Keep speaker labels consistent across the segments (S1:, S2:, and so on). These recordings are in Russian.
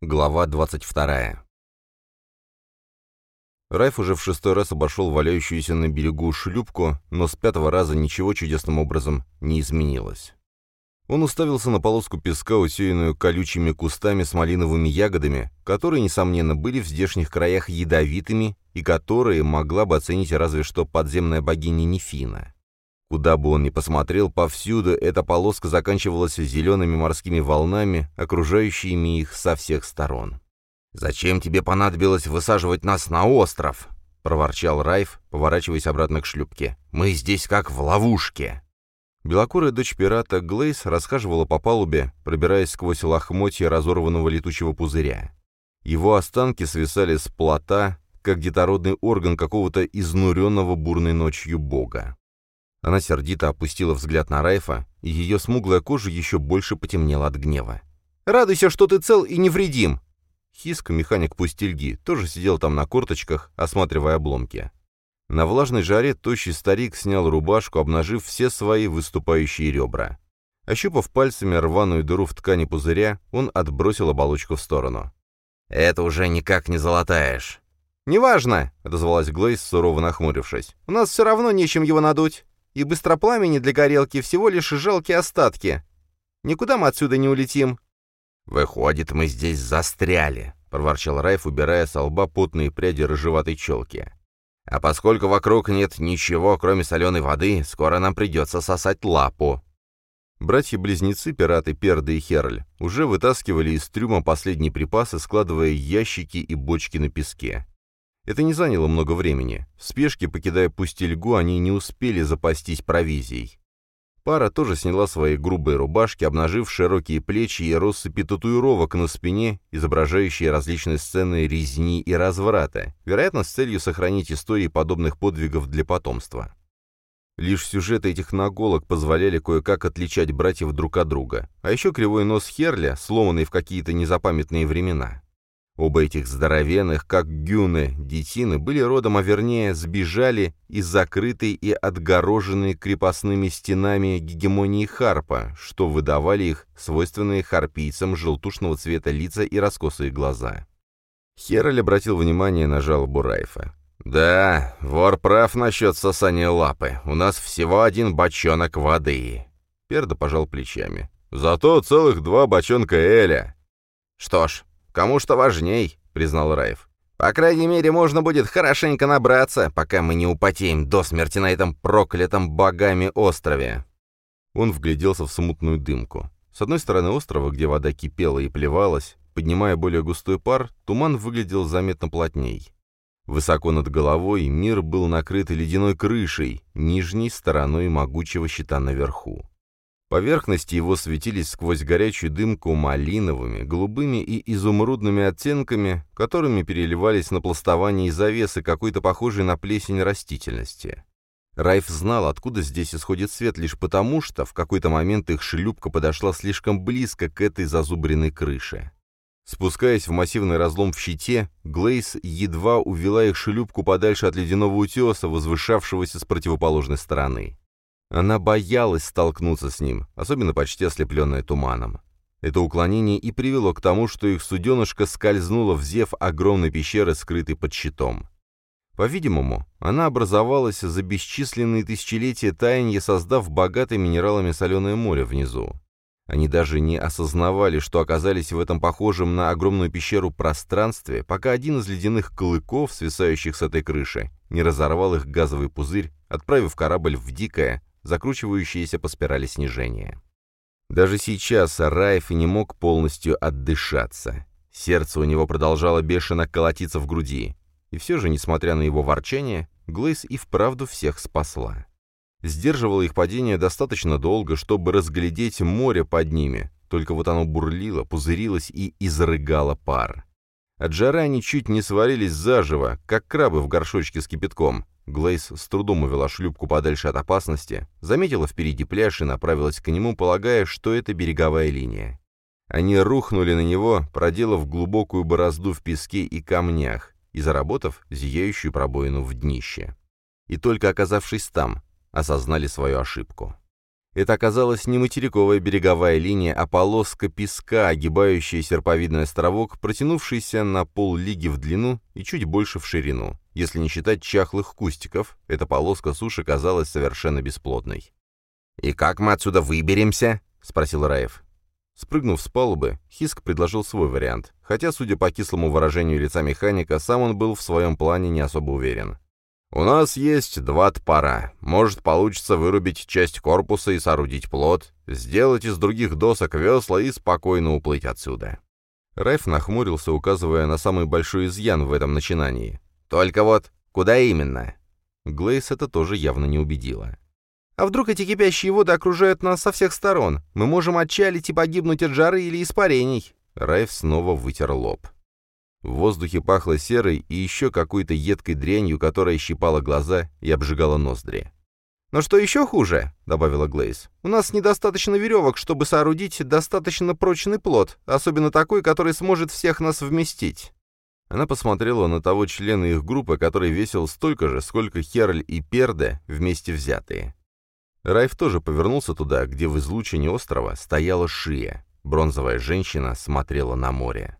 S1: Глава 22. Райф уже в шестой раз обошел валяющуюся на берегу шлюпку, но с пятого раза ничего чудесным образом не изменилось. Он уставился на полоску песка, усеянную колючими кустами с малиновыми ягодами, которые, несомненно, были в здешних краях ядовитыми и которые могла бы оценить разве что подземная богиня Нефина. Куда бы он ни посмотрел, повсюду эта полоска заканчивалась зелеными морскими волнами, окружающими их со всех сторон. «Зачем тебе понадобилось высаживать нас на остров?» — проворчал Райф, поворачиваясь обратно к шлюпке. «Мы здесь как в ловушке!» Белокурая дочь пирата Глейс расхаживала по палубе, пробираясь сквозь лохмотья разорванного летучего пузыря. Его останки свисали с плота, как детородный орган какого-то изнуренного бурной ночью бога. Она сердито опустила взгляд на Райфа, и ее смуглая кожа еще больше потемнела от гнева. «Радуйся, что ты цел и невредим!» Хиск, механик пустельги, тоже сидел там на корточках, осматривая обломки. На влажной жаре тощий старик снял рубашку, обнажив все свои выступающие ребра. Ощупав пальцами рваную дыру в ткани пузыря, он отбросил оболочку в сторону. «Это уже никак не золотаешь». «Неважно», — отозвалась Глейс, сурово нахмурившись. «У нас все равно нечем его надуть и быстропламени для горелки всего лишь жалкие остатки. Никуда мы отсюда не улетим».
S2: «Выходит, мы здесь застряли», — проворчал Райф, убирая с лба потные пряди рыжеватой челки. «А поскольку вокруг нет ничего, кроме соленой воды, скоро нам придется сосать лапу».
S1: Братья-близнецы, пираты Перда и Херль, уже вытаскивали из трюма последние припасы, складывая ящики и бочки на песке. Это не заняло много времени. В спешке, покидая пустельгу, они не успели запастись провизией. Пара тоже сняла свои грубые рубашки, обнажив широкие плечи и россыпи татуировок на спине, изображающие различные сцены резни и разврата, вероятно, с целью сохранить истории подобных подвигов для потомства. Лишь сюжеты этих наголок позволяли кое-как отличать братьев друг от друга, а еще кривой нос Херля, сломанный в какие-то незапамятные времена. Оба этих здоровенных, как гюны, детины, были родом, а вернее, сбежали из закрытой и отгороженной крепостными стенами гегемонии Харпа, что выдавали их свойственные харпийцам желтушного цвета лица и раскосые глаза. Хераль обратил внимание на жалобу Райфа. «Да, вор прав насчет сосания лапы. У нас всего один бочонок воды». Перда пожал плечами. «Зато целых два бочонка Эля».
S2: «Что ж, «Кому что важней», — признал Раев. «По крайней мере, можно будет хорошенько набраться, пока мы не употеем до смерти на этом проклятом богами острове».
S1: Он вгляделся в смутную дымку. С одной стороны острова, где вода кипела и плевалась, поднимая более густой пар, туман выглядел заметно плотней. Высоко над головой мир был накрыт ледяной крышей, нижней стороной могучего щита наверху. Поверхности его светились сквозь горячую дымку малиновыми, голубыми и изумрудными оттенками, которыми переливались на пластование и завесы какой-то похожей на плесень растительности. Райф знал, откуда здесь исходит свет, лишь потому, что в какой-то момент их шлюпка подошла слишком близко к этой зазубренной крыше. Спускаясь в массивный разлом в щите, Глейс едва увела их шлюпку подальше от ледяного утеса, возвышавшегося с противоположной стороны. Она боялась столкнуться с ним, особенно почти ослепленная туманом. Это уклонение и привело к тому, что их суденышко скользнуло в зев огромной пещеры, скрытой под щитом. По-видимому, она образовалась за бесчисленные тысячелетия таяния, создав богатое минералами соленое море внизу. Они даже не осознавали, что оказались в этом похожем на огромную пещеру пространстве, пока один из ледяных клыков, свисающих с этой крыши, не разорвал их газовый пузырь, отправив корабль в дикое, закручивающиеся по спирали снижения. Даже сейчас Райф не мог полностью отдышаться. Сердце у него продолжало бешено колотиться в груди. И все же, несмотря на его ворчание, Глейс и вправду всех спасла. Сдерживало их падение достаточно долго, чтобы разглядеть море под ними, только вот оно бурлило, пузырилось и изрыгало пар. От жары они чуть не сварились заживо, как крабы в горшочке с кипятком, Глейс с трудом увела шлюпку подальше от опасности, заметила впереди пляж и направилась к нему, полагая, что это береговая линия. Они рухнули на него, проделав глубокую борозду в песке и камнях и заработав зияющую пробоину в днище. И только оказавшись там, осознали свою ошибку. Это оказалась не материковая береговая линия, а полоска песка, огибающая серповидный островок, протянувшийся на поллиги в длину и чуть больше в ширину. Если не считать чахлых кустиков, эта полоска суши казалась совершенно бесплотной.
S2: «И как мы отсюда выберемся?» — спросил Раев.
S1: Спрыгнув с палубы, Хиск предложил свой вариант, хотя, судя по кислому выражению лица механика, сам он был в своем плане не особо уверен. «У нас есть два топора. Может, получится вырубить часть корпуса и соорудить плот, сделать из других досок весла и спокойно уплыть отсюда». Райф нахмурился, указывая на самый большой изъян в этом начинании.
S2: «Только вот куда именно?»
S1: Глейс это тоже явно не убедило.
S3: «А вдруг эти кипящие воды окружают нас со всех сторон? Мы можем отчалить и погибнуть от жары или испарений».
S1: Райф снова вытер лоб. В воздухе пахло серой и еще какой-то едкой дрянью, которая щипала глаза и обжигала ноздри.
S3: «Но что еще хуже», — добавила Глейс, — «у нас недостаточно веревок, чтобы соорудить достаточно прочный плод, особенно такой, который сможет всех нас вместить».
S1: Она посмотрела на того члена их группы, который весил столько же, сколько Херль и Перде вместе взятые. Райф тоже повернулся туда, где в излучине острова стояла шия. Бронзовая женщина смотрела на море.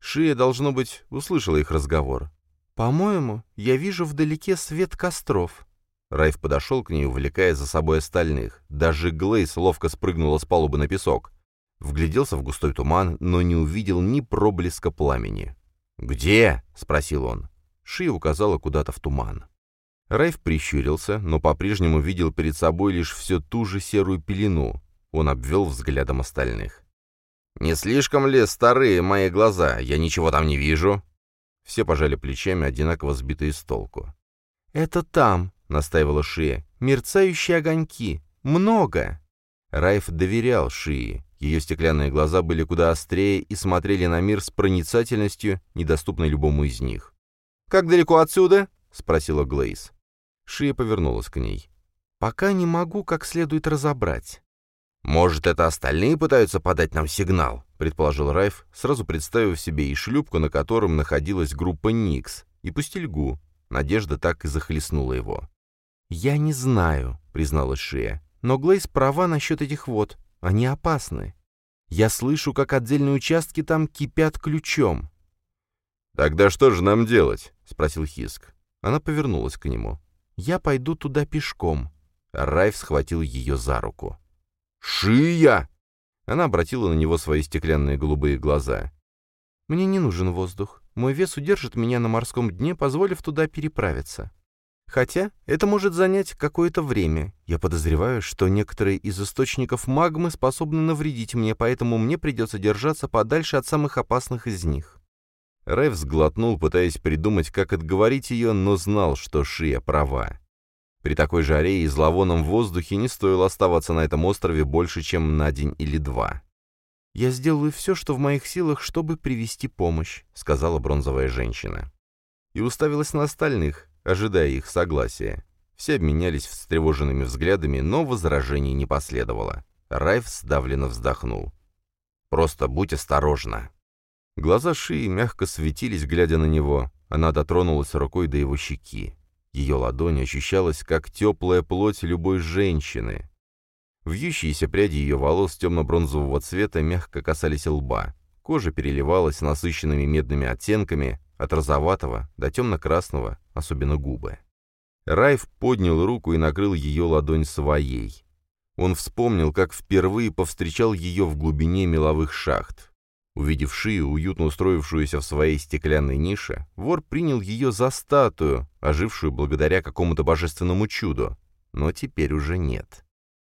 S1: Шия, должно быть, услышала их разговор.
S3: «По-моему, я вижу вдалеке свет костров».
S1: Райф подошел к ней, увлекая за собой остальных. Даже Глейс ловко спрыгнула с палубы на песок. Вгляделся в густой туман, но не увидел ни проблеска пламени.
S2: «Где?» — спросил он.
S1: Шия указала куда-то в туман. Райф прищурился, но по-прежнему видел перед собой лишь всю ту же серую пелену. Он обвел взглядом остальных.
S2: «Не слишком ли старые мои глаза? Я ничего там не вижу».
S1: Все пожали плечами, одинаково сбитые с толку.
S3: «Это там», — настаивала Шия, — «мерцающие огоньки. Много».
S1: Райф доверял Шии. Ее стеклянные глаза были куда острее и смотрели на мир с проницательностью, недоступной любому из них.
S3: «Как далеко отсюда?» — спросила Глейс.
S1: Шия повернулась к ней.
S3: «Пока не могу как следует разобрать».
S2: «Может, это остальные пытаются подать нам сигнал?» — предположил Райф, сразу представив себе и шлюпку, на котором находилась группа Никс, и пустельгу. Надежда так и захлестнула его.
S3: «Я не знаю», — призналась Шия, — «но Глейс права насчет этих вод. Они опасны. Я слышу, как отдельные участки там кипят ключом».
S1: «Тогда что же нам делать?» — спросил Хиск. Она повернулась к нему.
S3: «Я пойду туда пешком».
S1: Райф схватил ее за руку.
S2: «Шия!»
S1: Она обратила на него свои стеклянные голубые глаза.
S3: «Мне не нужен воздух. Мой вес удержит меня на морском дне, позволив туда переправиться. Хотя это может занять какое-то время. Я подозреваю, что некоторые из источников магмы способны навредить мне, поэтому мне придется держаться подальше от самых опасных из них».
S1: Райф сглотнул, пытаясь придумать, как отговорить ее, но знал, что Шия права. При такой жаре и зловонном воздухе не стоило оставаться на этом острове больше, чем на день или два.
S3: «Я сделаю все, что в моих силах, чтобы привести помощь», — сказала бронзовая женщина.
S1: И уставилась на остальных, ожидая их согласия. Все обменялись встревоженными взглядами, но возражений не последовало. Райф сдавленно вздохнул.
S2: «Просто будь осторожна».
S1: Глаза Шии мягко светились, глядя на него. Она дотронулась рукой до его щеки. Ее ладонь ощущалась, как теплая плоть любой женщины. Вьющиеся пряди ее волос темно-бронзового цвета мягко касались лба. Кожа переливалась насыщенными медными оттенками, от розоватого до темно-красного, особенно губы. Райф поднял руку и накрыл ее ладонь своей. Он вспомнил, как впервые повстречал ее в глубине меловых шахт. Увидев шию, уютно устроившуюся в своей стеклянной нише, вор принял ее за статую, ожившую благодаря какому-то божественному чуду. Но теперь уже нет.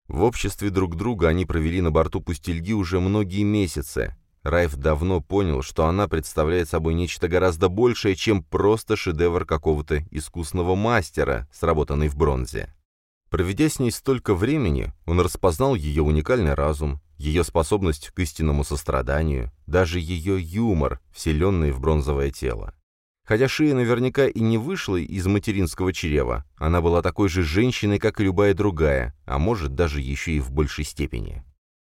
S1: В обществе друг друга они провели на борту пустельги уже многие месяцы. Райф давно понял, что она представляет собой нечто гораздо большее, чем просто шедевр какого-то искусного мастера, сработанный в бронзе. Проведя с ней столько времени, он распознал ее уникальный разум, ее способность к истинному состраданию, даже ее юмор, вселенный в бронзовое тело. Хотя Шия наверняка и не вышла из материнского чрева, она была такой же женщиной, как и любая другая, а может даже еще и в большей степени.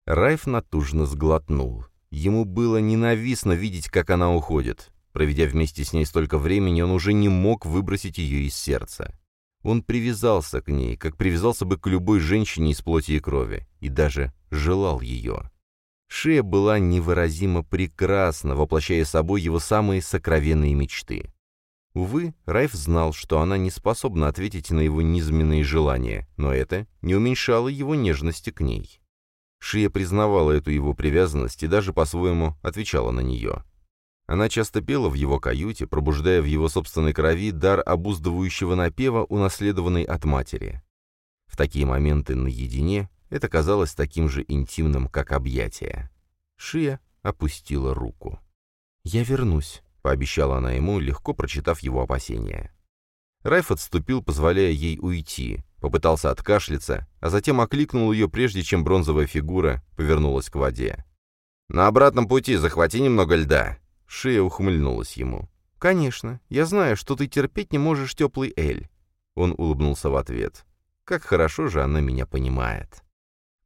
S1: Райф натужно сглотнул. Ему было ненавистно видеть, как она уходит. Проведя вместе с ней столько времени, он уже не мог выбросить ее из сердца. Он привязался к ней, как привязался бы к любой женщине из плоти и крови, и даже желал ее. Шея была невыразимо прекрасна, воплощая собой его самые сокровенные мечты. Увы, Райф знал, что она не способна ответить на его низменные желания, но это не уменьшало его нежности к ней. Шия признавала эту его привязанность и даже по-своему отвечала на нее. Она часто пела в его каюте, пробуждая в его собственной крови дар обуздывающего напева, унаследованный от матери. В такие моменты наедине это казалось таким же интимным, как объятие. Шия опустила руку. «Я вернусь», — пообещала она ему, легко прочитав его опасения. Райф отступил, позволяя ей уйти, попытался откашляться, а затем окликнул ее, прежде чем бронзовая фигура повернулась к воде. «На обратном пути захвати немного льда», Шея ухмыльнулась ему. «Конечно. Я знаю, что ты терпеть не можешь теплый эль». Он улыбнулся в ответ. «Как хорошо же она меня понимает».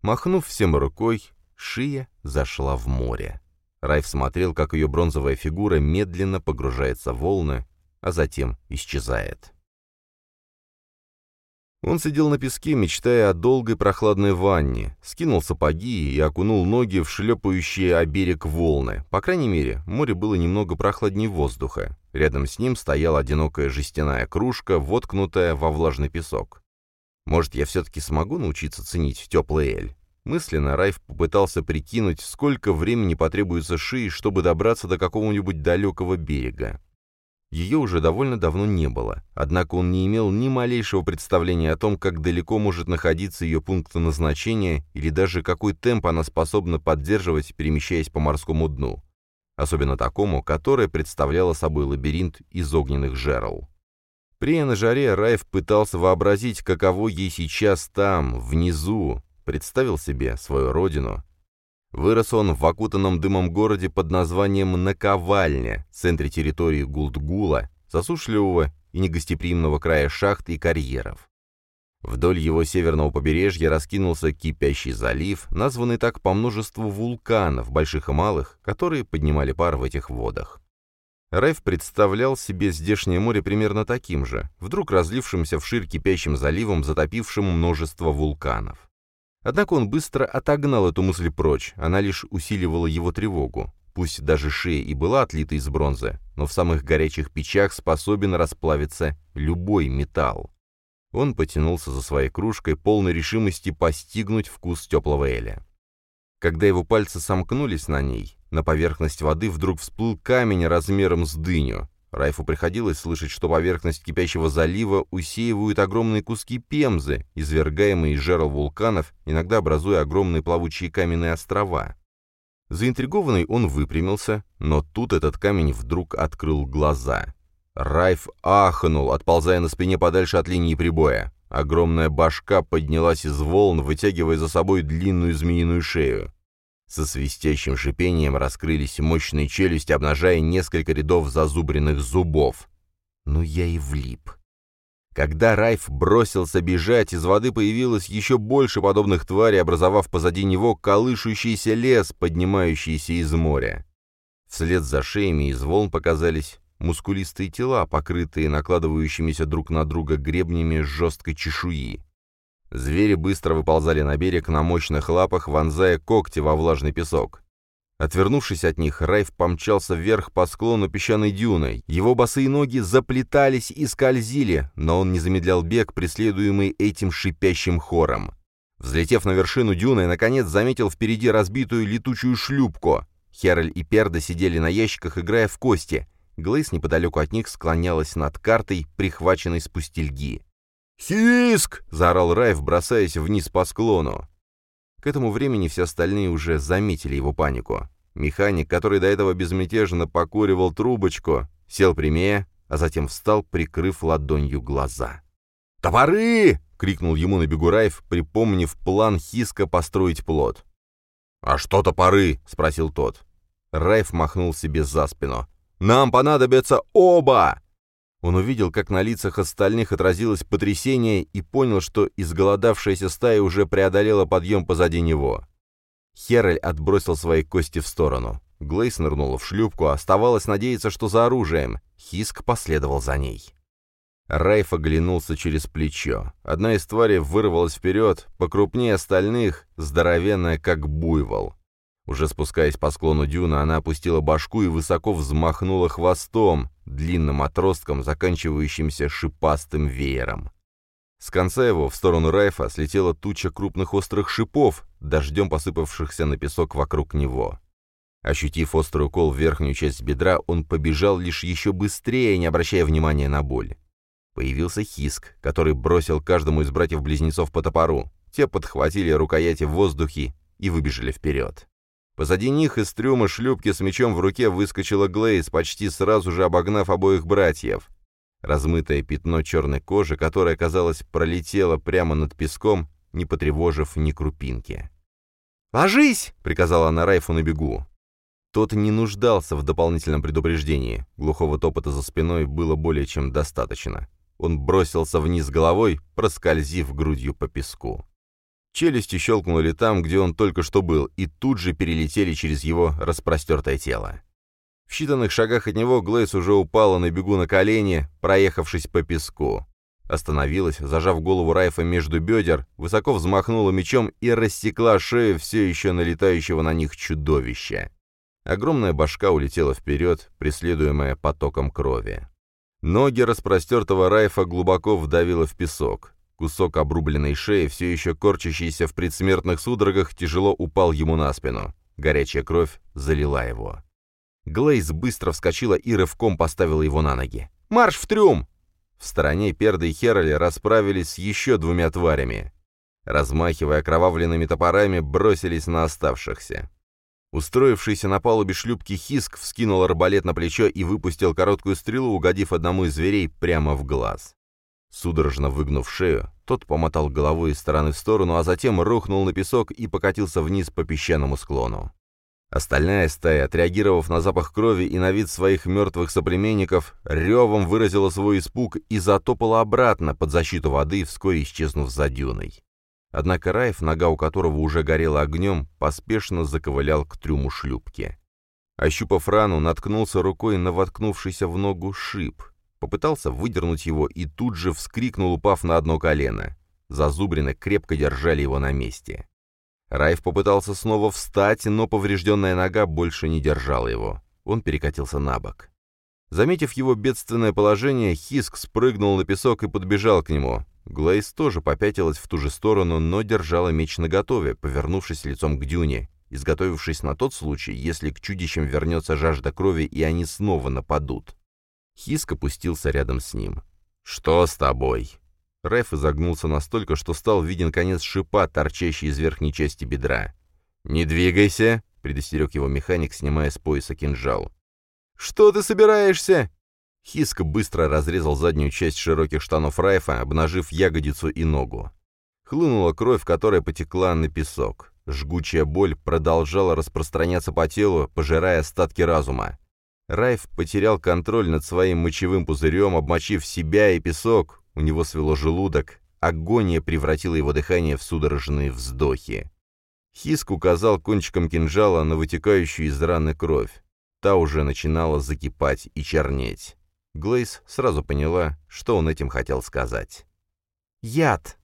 S1: Махнув всем рукой, Шия зашла в море. Райф смотрел, как ее бронзовая фигура медленно погружается в волны, а затем исчезает. Он сидел на песке, мечтая о долгой прохладной ванне, скинул сапоги и окунул ноги в шлепающие о берег волны. По крайней мере, море было немного прохладнее воздуха. Рядом с ним стояла одинокая жестяная кружка, воткнутая во влажный песок. Может, я все-таки смогу научиться ценить теплый эль? Мысленно Райф попытался прикинуть, сколько времени потребуется Шии, чтобы добраться до какого-нибудь далекого берега. Ее уже довольно давно не было, однако он не имел ни малейшего представления о том, как далеко может находиться ее пункт назначения или даже какой темп она способна поддерживать, перемещаясь по морскому дну, особенно такому, которое представляло собой лабиринт из огненных жерл. При на жаре Райф пытался вообразить, каково ей сейчас там, внизу, представил себе свою родину, Вырос он в окутанном дымом городе под названием Наковальня, центре территории Гулдгула, засушливого и негостеприимного края шахт и карьеров. Вдоль его северного побережья раскинулся кипящий залив, названный так по множеству вулканов, больших и малых, которые поднимали пар в этих водах. Райф представлял себе здешнее море примерно таким же, вдруг разлившимся вширь кипящим заливом, затопившим множество вулканов. Однако он быстро отогнал эту мысль прочь, она лишь усиливала его тревогу. Пусть даже шея и была отлита из бронзы, но в самых горячих печах способен расплавиться любой металл. Он потянулся за своей кружкой, полной решимости постигнуть вкус теплого эля. Когда его пальцы сомкнулись на ней, на поверхность воды вдруг всплыл камень размером с дыню. Райфу приходилось слышать, что поверхность кипящего залива усеивают огромные куски пемзы, извергаемые из жерл вулканов, иногда образуя огромные плавучие каменные острова. Заинтригованный он выпрямился, но тут этот камень вдруг открыл глаза. Райф ахнул, отползая на спине подальше от линии прибоя. Огромная башка поднялась из волн, вытягивая за собой длинную змеиную шею. Со свистящим шипением раскрылись мощные челюсти, обнажая несколько рядов зазубренных зубов. Ну я и влип. Когда Райф бросился бежать, из воды появилось еще больше подобных тварей, образовав позади него колышущийся лес, поднимающийся из моря. Вслед за шеями из волн показались мускулистые тела, покрытые накладывающимися друг на друга гребнями жесткой чешуи. Звери быстро выползали на берег на мощных лапах, вонзая когти во влажный песок. Отвернувшись от них, Райф помчался вверх по склону песчаной дюны. Его босые ноги заплетались и скользили, но он не замедлял бег, преследуемый этим шипящим хором. Взлетев на вершину дюны, наконец заметил впереди разбитую летучую шлюпку. Хераль и Перда сидели на ящиках, играя в кости. Глейс неподалеку от них склонялась над картой, прихваченной с пустельги. «Хиск!» — заорал Райф, бросаясь вниз по склону. К этому времени все остальные уже заметили его панику. Механик, который до этого безмятежно покуривал трубочку, сел прямее, а затем встал, прикрыв ладонью глаза. «Топоры!» — крикнул ему на бегу Райф, припомнив план Хиска построить плот. «А что топоры?» — спросил тот. Райф махнул себе за спину. «Нам понадобятся оба!» Он увидел, как на лицах остальных отразилось потрясение и понял, что изголодавшаяся стая уже преодолела подъем позади него. Хераль отбросил свои кости в сторону. Глейс нырнула в шлюпку, оставалось надеяться, что за оружием. Хиск последовал за ней. Райф оглянулся через плечо. Одна из тварей вырвалась вперед, покрупнее остальных, здоровенная, как буйвол. Уже спускаясь по склону дюна, она опустила башку и высоко взмахнула хвостом, длинным отростком, заканчивающимся шипастым веером. С конца его в сторону Райфа слетела туча крупных острых шипов, дождем посыпавшихся на песок вокруг него. Ощутив острый укол в верхнюю часть бедра, он побежал лишь еще быстрее, не обращая внимания на боль. Появился Хиск, который бросил каждому из братьев-близнецов по топору. Те подхватили рукояти в воздухе и выбежали вперед. Позади них из трюма шлюпки с мечом в руке выскочила Глейс, почти сразу же обогнав обоих братьев. Размытое пятно черной кожи, которое, казалось, пролетело прямо над песком, не потревожив ни крупинки.
S3: «Ложись!» — приказала
S1: она Райфу на бегу. Тот не нуждался в дополнительном предупреждении. Глухого топота за спиной было более чем достаточно. Он бросился вниз головой, проскользив грудью по песку. Челюсти щелкнули там, где он только что был, и тут же перелетели через его распростертое тело. В считанных шагах от него Глейс уже упала на бегу на колени, проехавшись по песку. Остановилась, зажав голову Райфа между бедер, высоко взмахнула мечом и рассекла шею все еще налетающего на них чудовища. Огромная башка улетела вперед, преследуемая потоком крови. Ноги распростертого Райфа глубоко вдавило в песок. Кусок обрубленной шеи, все еще корчащийся в предсмертных судорогах, тяжело упал ему на спину. Горячая кровь залила его. Глейз быстро вскочила и рывком поставила его на ноги. «Марш в трюм!» В стороне Перда и Херли расправились с еще двумя тварями. Размахивая окровавленными топорами, бросились на оставшихся. Устроившийся на палубе шлюпки Хиск вскинул арбалет на плечо и выпустил короткую стрелу, угодив одному из зверей прямо в глаз. Судорожно выгнув шею, тот помотал головой из стороны в сторону, а затем рухнул на песок и покатился вниз по песчаному склону. Остальная стая, отреагировав на запах крови и на вид своих мертвых соплеменников, ревом выразила свой испуг и затопала обратно под защиту воды, вскоре исчезнув за дюной. Однако Райф, нога у которого уже горела огнем, поспешно заковылял к трюму шлюпки. Ощупав рану, наткнулся рукой на воткнувшийся в ногу шип. Попытался выдернуть его и тут же вскрикнул, упав на одно колено. Зазубрины крепко держали его на месте. Райф попытался снова встать, но поврежденная нога больше не держала его. Он перекатился на бок. Заметив его бедственное положение, Хиск спрыгнул на песок и подбежал к нему. Глейс тоже попятилась в ту же сторону, но держала меч наготове, повернувшись лицом к дюне, изготовившись на тот случай, если к чудищам вернется жажда крови и они снова нападут. Хиск опустился рядом с ним. «Что с тобой?» Рэф изогнулся настолько, что стал виден конец шипа, торчащий из верхней части бедра. «Не двигайся!» — предостерег его механик, снимая с пояса кинжал. «Что ты собираешься?» Хиск быстро разрезал заднюю часть широких штанов Райфа, обнажив ягодицу и ногу. Хлынула кровь, которая потекла на песок. Жгучая боль продолжала распространяться по телу, пожирая остатки разума. Райф потерял контроль над своим мочевым пузырем, обмочив себя и песок. У него свело желудок. Агония превратила его дыхание в судорожные вздохи. Хиск указал кончиком кинжала на вытекающую из раны кровь. Та уже начинала закипать и чернеть. Глейс сразу поняла, что он этим хотел сказать. «Яд!»